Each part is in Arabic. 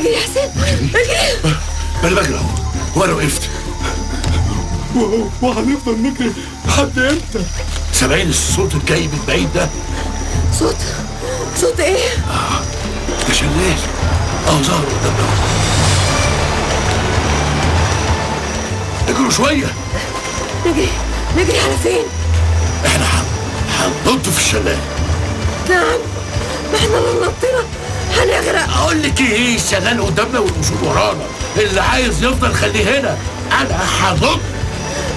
اجري يا حسين. اجري ما أنا بجري اهو وأنا وقفت وهنفضل نجري لحد إمتى؟ سامعين الصوت الجاي من بعيد ده؟ صوت صوت إيه؟ ده شلال. اهو ظهر قدامنا. اجروا شوية. نجري. نجري على فين إحنا هن- هننط في الشلال. نعم. ما إحنا لو نطينا هنغرق. أقول لك إيه؟ الشلال قدامنا والاسود ورانا. اللي عايز يفضل خليه هنا. أنا هنط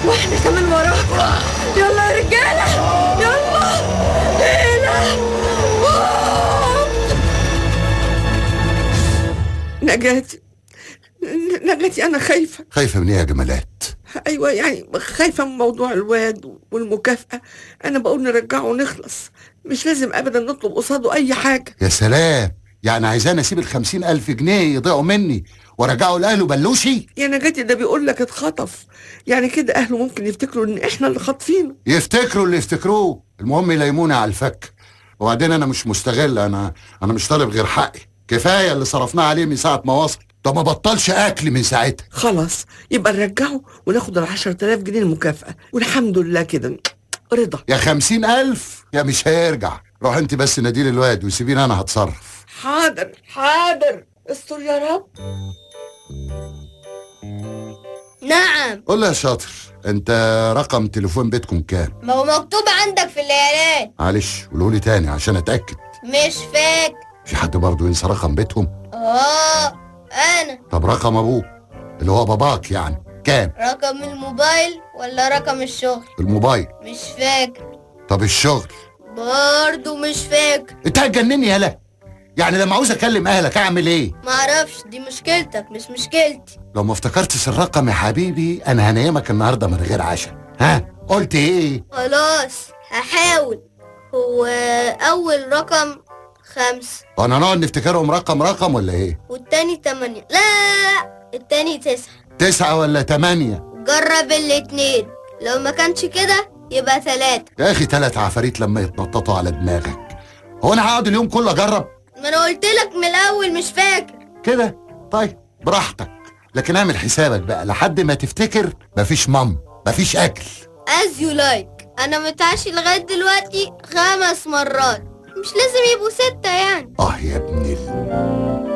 وإحنا كمان وراك. يلا يا رجالة. يلا. هنا. نجاتي نجاتي أنا خايفة. خايفة من إيه يا جمالات؟ أيوه يعني خايفة من موضوع الواد والمكافأة. أنا بقول نرجعه ونخلص. مش لازم ابدا نطلب قصاده أي حاجة. يا سلام. يعني عايزاني اسيب الخمسين ألف جنيه يضيعوا مني وارجعه لأهله بلوشي. يا نجاتي ده بيقول لك اتخطف. يعني كده أهله ممكن يفتكروا إن إحنا اللي خاطفينه. يفتكروا اللي يفتكروه. المهم يلايموني على الفك. وبعدين أنا مش مستغل أنا أنا مش طالب غير حقي. كفاية اللي صرفناه عليه من ساعة ما وصل. ده ما بطلش أكل من ساعتها. خلاص يبقى نرجعه وناخد ال 10000 جنيه المكافأة. والحمد لله كده. رضا. يا خمسين ألف يا مش هيرجع. روح انت بس ناديل الواد وسيبيني أنا هتصرف. حاضر حاضر. استر يا رب. نعم. قول يا شاطر انت رقم تليفون بيتكم كام؟ ما هو مكتوب عندك في الليالات معلش قولوا لي تاني عشان أتأكد. مش فاكر. في حد برضه ينسى رقم بيتهم؟ آه أنا. طب رقم أبوه اللي هو باباك يعني كام؟ رقم الموبايل ولا رقم الشغل؟ الموبايل. مش فاكر. طب الشغل؟ برضو مش فاكر. انت هتجنني يالا يعني لما عاوز اكلم اهلك اعمل إيه؟ معرفش دي مشكلتك مش مشكلتي. لو ما افتكرتش الرقم يا حبيبي أنا هنيمك النهارده من غير عشاء. ها؟ قلت إيه؟ خلاص هحاول. هو أول رقم خمسة وأنا نقعد نفتكرهم رقم رقم ولا إيه؟ والتاني تمانية. لا التاني تسعة. تسعة ولا تمانية؟ جرب الاتنين. لو ما كانش كده يبقى تلاتة يا أخي تلات عفاريت لما يتنططوا على دماغك. هو أنا هقعد اليوم كله أجرب؟ ما أنا قلت لك من الأول مش فاكر. كده؟ طيب براحتك. لكن اعمل حسابك بقى. لحد ما تفتكر مفيش مام مفيش أكل. As you like. أنا متعشي لغاية دلوقتي خمس مرات. مش لازم يبقوا ستة يعني. آه يا ابن ال...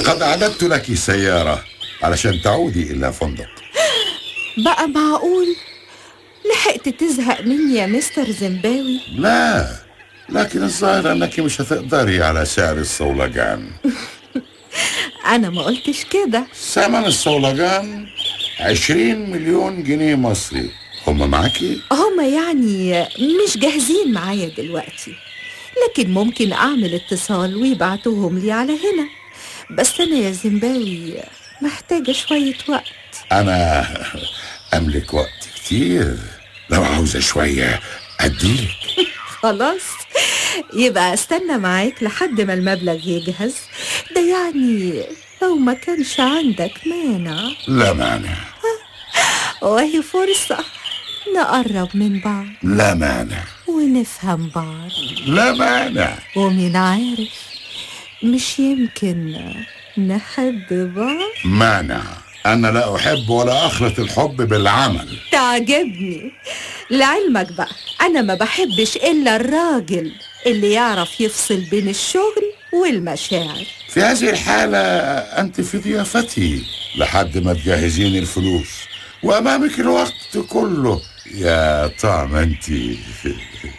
لقد أعددت لك سيارة علشان تعودي إلى فندق. بقى معقول؟ لحقت تزهق مني يا مستر زمباوي لا لكن الظاهر أنك مش هتقدري على سعر الصولجان. أنا ما قلتش كده. ثمن الصولجان عشرين مليون جنيه مصري. هم معاكي؟ هما يعني مش جاهزين معايا دلوقتي. لكن ممكن أعمل اتصال ويبعتوهم لي على هنا. بس أنا يا زمباوي محتاجة شوية وقت. أنا أملك وقت كتير. لو عاوزة شوية أديلك خلاص. يبقى أستنى معاك لحد ما المبلغ يجهز. ده يعني لو ما كانش عندك مانع. لا مانع. وهي فرصة. نقرب من بعض. لا مانع. ونفهم بعض. لا مانع. ومين عارف. مش يمكن نحب بعض؟ مانع أنا لا أحب ولا أخلط الحب بالعمل. تعجبني. لعلمك بقى أنا ما بحبش إلا الراجل اللي يعرف يفصل بين الشغل والمشاعر. في هذه الحالة أنت في ضيافتي لحد ما تجهزين الفلوس. وأمامك الوقت كله. يا طعم أنت.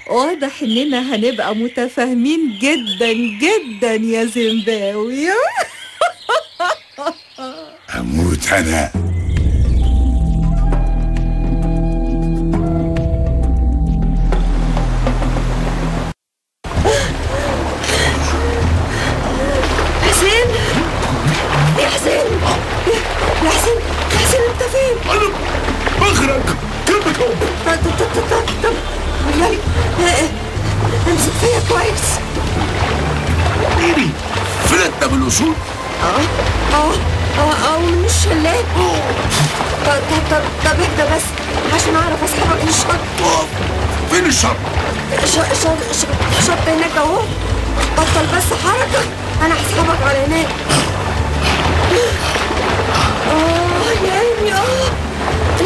واضح إننا هنبقى متفاهمين جدا جدا يا زمباوي أموت أنا. أنا بغرق كلمة حب طب طب طب طب طب يعني آه، أمسك فيا كويس. ميري فلتنا بالأصول آه آه آه آه ومن الشلال. طب طب طب اهدى بس عشان أعرف أسحبك من الشط فين الشر؟ شط شط شط هناك أهو. بطل بس حركة أنا هسحبك على هناك.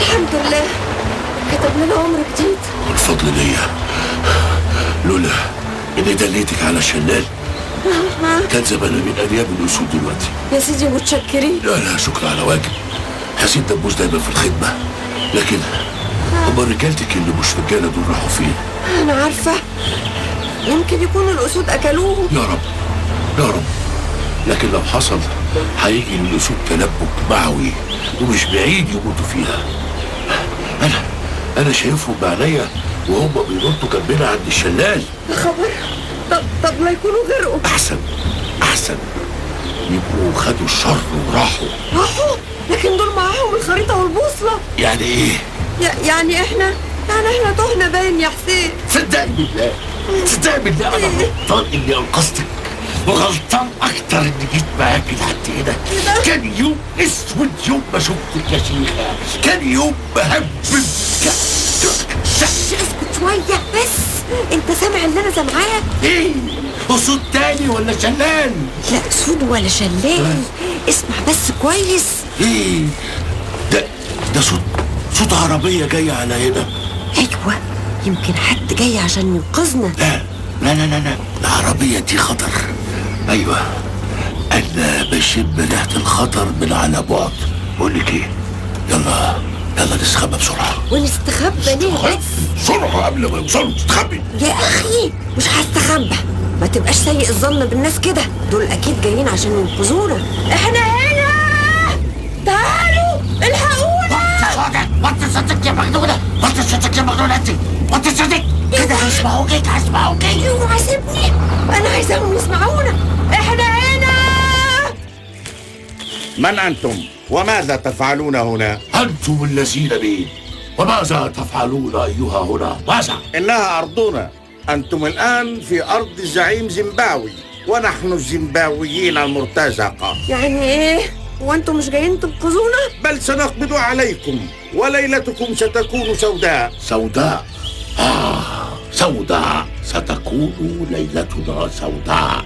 الحمد لله. كتب لنا عمر جديد. الفضل ليا. لولا إني دليتك على شلال. كان زماننا من انياب الاسود دلوقتي. يا سيدي متشكرين. لا لا شكرا على واجب. حسين دبوس دايما في الخدمة. لكن أمال رجالتك اللي مش رجالة دول راحوا فين؟ أنا عارفة. يمكن يكونوا الأسود أكلوهم. يا رب. يا رب. لكن لو حصل هيجي للأسود تلبك معوي ومش بعيد يموتوا فيها. أنا أنا شايفهم بعينيا وهم بينطوا جنبنا عند الشلال. يا خبر؟ طب طب لا يكونوا غرقوا أحسن أحسن. يبقوا خدوا الشر وراحوا. راحوا؟ لكن دول معاهم الخريطة والبوصلة. يعني إيه؟ ي- يعني إحنا يعني إحنا تهنا باين يا حسين. صدقني بالله صدقني بالله أنا غلطان إني أنقذتك. وغلطان أكتر إني جيت معاك لحد هنا. كان يوم أسود يوم ما شفتك يا شيخة. كان يوم مهبب أسكت شوية بس. أنت سامع اللي أنا سامعاه إيه؟ أسود تاني ولا شلال؟ لا أسود ولا شلال. اسمع بس كويس. إيه؟ ده ده صوت صوت عربية جاية على هنا. أيوه يمكن حد جاي عشان ينقذنا. لا لا لا لا لا العربية دي خطر. أيوة. أنا بشم ريحة الخطر من على بعد. بقول لك إيه؟ يلا يلا نستخبى بسرعة. ونستخبى ليه؟ بس بسرعة قبل ما يوصلوا. تستخبي يا أخي مش هستخبى. ما تبقاش سيء الظن بالناس كده. دول أكيد جايين عشان ينقذونا. إحنا هنا! تعالوا الحقونا! وطي صوتك يا مجنونة وطي صوتك يا مجنونة أنت وطي صوتك كده هيسمعوك هيسمعوك اوعى سيبني أنا عايزاهم يسمعونا. من أنتم؟ وماذا تفعلون هنا؟ أنتم الذين مين وماذا تفعلون أيها هنا؟ ماذا؟ إنها أرضنا. أنتم الآن في أرض زعيم زيمباوي ونحن الزيمباويين المرتزقة. يعني إيه؟ وأنتم مش جايين تنقذونا؟ بل سنقبض عليكم وليلتكم ستكون سوداء. سوداء؟ آه سوداء. ستكون ليلتنا سوداء.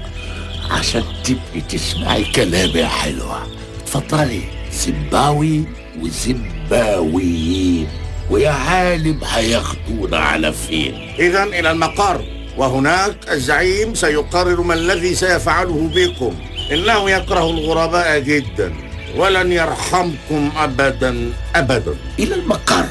عشان تبقي تسمعي كلامي حلوة. اتفضلي زيمباوي وزيمباويين ويا عالم هياخدونا على فين؟ إذا إلى المقر وهناك الزعيم سيقرر ما الذي سيفعله بكم. إنه يكره الغرباء جدا ولن يرحمكم أبدا أبدا. إلى المقر.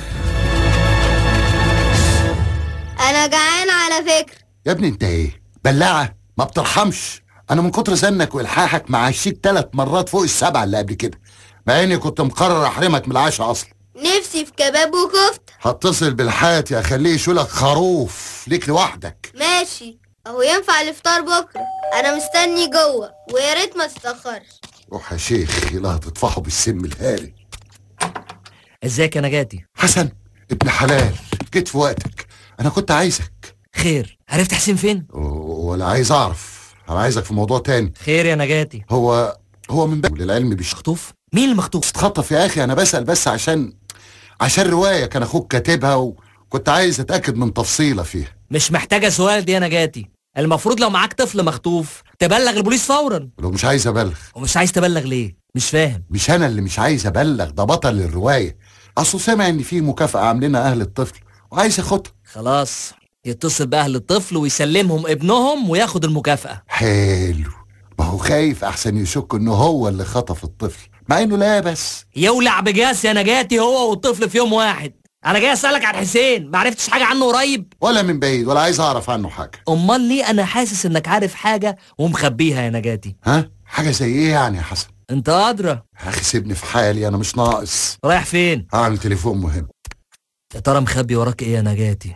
أنا جعان على فكرة يا ابني أنت إيه؟ بلاعة؟ ما بترحمش. أنا من كتر زنك وإلحاحك معشيك ثلاث مرات فوق السبعة اللي قبل كده مع إني كنت مقرر أحرمك من العشاء أصلا. نفسي في كباب وكفتة. هتصل بالحاتي اخليه يشولك خروف ليك لوحدك. ماشي. أهو ينفع الإفطار بكرة. أنا مستني جوه ويا ريت ما تتأخرش. روح يا شيخ لا هتطفحه بالسم الهاري. إزيك يا نجاتي؟ حسن ابن حلال جيت في وقتك. أنا كنت عايزك. خير. عرفت حسين فين؟ ولا عايز أعرف. أنا عايزك في موضوع تاني. خير يا نجاتي. هو هو من باب للعلم بيش مخطوف مين اللي مخطوف؟ اتخطف يا أخي أنا بسأل بس عشان عشان رواية كان أخوك كاتبها وكنت عايز أتأكد من تفصيلة فيها. مش محتاجة سؤال دي يا نجاتي. المفروض لو معاك طفل مخطوف تبلغ البوليس فورا. ولو مش عايز أبلغ. ومش عايز تبلغ ليه؟ مش فاهم. مش أنا اللي مش عايز أبلغ ده بطل الرواية. اصله سامع إن في مكافأة عاملينها أهل الطفل وعايز ياخدها. خلاص. يتصل بأهل الطفل ويسلمهم ابنهم وياخد المكافأة. حلو. ما هو خايف أحسن يشك إنه هو اللي خطف الطفل مع إنه لا بس. يولع بجاس يا نجاتي هو والطفل في يوم واحد. أنا جاي أسألك عن حسين ما عرفتش حاجة عنه قريب؟ ولا من بعيد ولا عايز أعرف عنه حاجة. أمال ليه أنا حاسس إنك عارف حاجة ومخبيها يا نجاتي؟ ها؟ حاجة زي إيه يعني يا حسن؟ أنت أدرى. يا أخي سيبني في حالي أنا مش ناقص. رايح فين؟ هعمل تليفون مهم. يا ترى مخبي وراك إيه يا نجاتي؟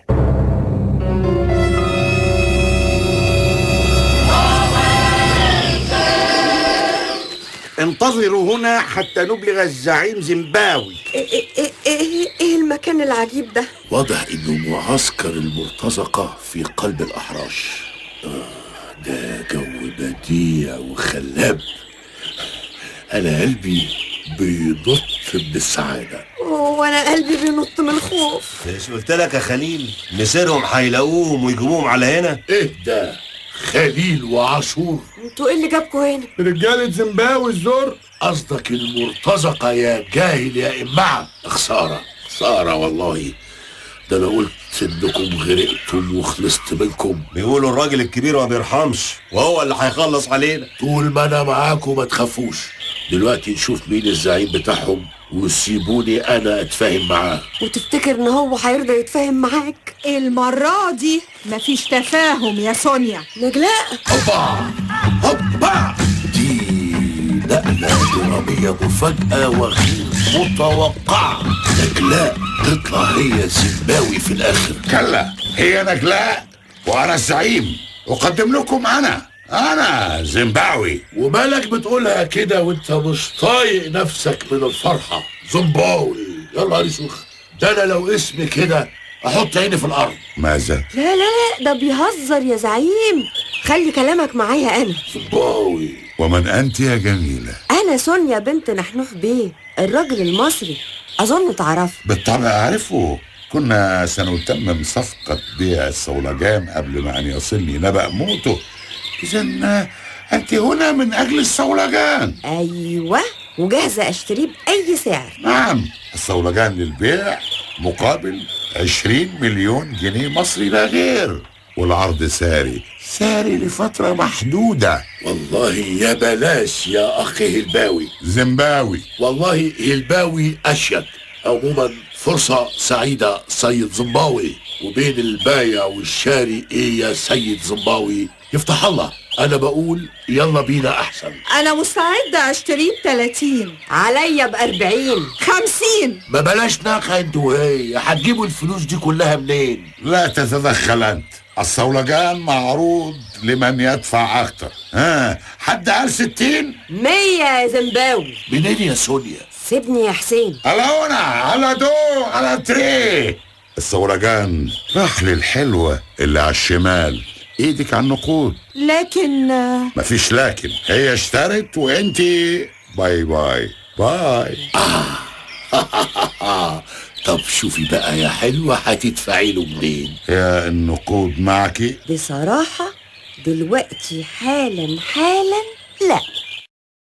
انتظروا هنا حتى نبلغ الزعيم زيمباوي إيه إيه إيه, إيه, إيه المكان العجيب ده؟ واضح إنه معسكر المرتزقة في قلب الأحراش. آه ده جو بديع وخلاب. أنا قلبي بيضط من السعادة وأنا قلبي بينط من الخوف. مش قلت لك يا خليل؟ مسيرهم هيلاقوهم ويجيبوهم على هنا؟ إيه ده؟ خليل وعاشور. أنتوا إيه اللي جابكوا هنا؟ رجالة زيمباوي الزور. قصدك المرتزقة يا جاهل يا إمعة خسارة خسارة والله. ده أنا قلت إنكم غرقتم وخلصت منكم. بيقولوا الراجل الكبير ما بيرحمش وهو اللي هيخلص علينا. طول ما أنا معاكم ما تخافوش. دلوقتي نشوف مين الزعيم بتاعهم. وسيبوني أنا أتفاهم معاه. وتفتكر إن هو هيرضى يتفاهم معاك؟ المرة دي مفيش تفاهم يا سونيا. نجلاء. هوبا! هوبا! دي نقلة درامية مفاجأة وغير متوقعة. نجلاء تطلع هي زيمباوي في الآخر. كلا هي نجلاء وأنا الزعيم. أقدم لكم أنا. أنا زيمباوي ومالك بتقولها كده وانت مش طايق نفسك من الفرحة. زيمباوي يلا يا شيخ. ده أنا لو اسمي كده أحط عيني في الأرض. ماذا؟ لا لا لا ده بيهزر يا زعيم. خلي كلامك معايا أنا. زيمباوي ومن أنت يا جميلة؟ أنا سونيا بنت نحنوف بيه الراجل المصري. أظن تعرفه. بالطبع أعرفه. كنا سنتمم صفقة بيع الصولجان قبل ما أن يصلني نبأ موته. اذا أنت هنا من أجل الصولجان. أيوه وجاهزة اشتريه بأي سعر. نعم الصولجان للبيع مقابل عشرين مليون جنيه مصري لا غير والعرض ساري. ساري لفترة محدودة. والله يا بلاش يا أخي هلباوي. زيمباوي والله هلباوي أشيك. عموما فرصة سعيدة سيد زمباوي. وبين البايع والشاري إيه يا سيد زمباوي؟ يفتح الله. أنا بقول يلا بينا أحسن. أنا مستعدة أشتريه بتلاتين. عليا بأربعين. خمسين. ما بلاش ناقة أنتوا وهي. هتجيبوا الفلوس دي كلها منين؟ لا تتدخل أنت. الصولجان معروض لمن يدفع أكتر. ها حد قال ستين؟ مية يا زمباوي منين يا سونيا؟ سيبني يا حسين. ألا أونا ألا دو ألا تري. الصولجان راح للحلوة اللي على الشمال. إيدك على النقود. لكن آه، مفيش لكن. هي اشترت وانتي bye bye. Bye. طب شوفي بقى يا حلوة هتدفعي له منين؟ يا النقود معك. بصراحة دلوقتي حالا حالا لا.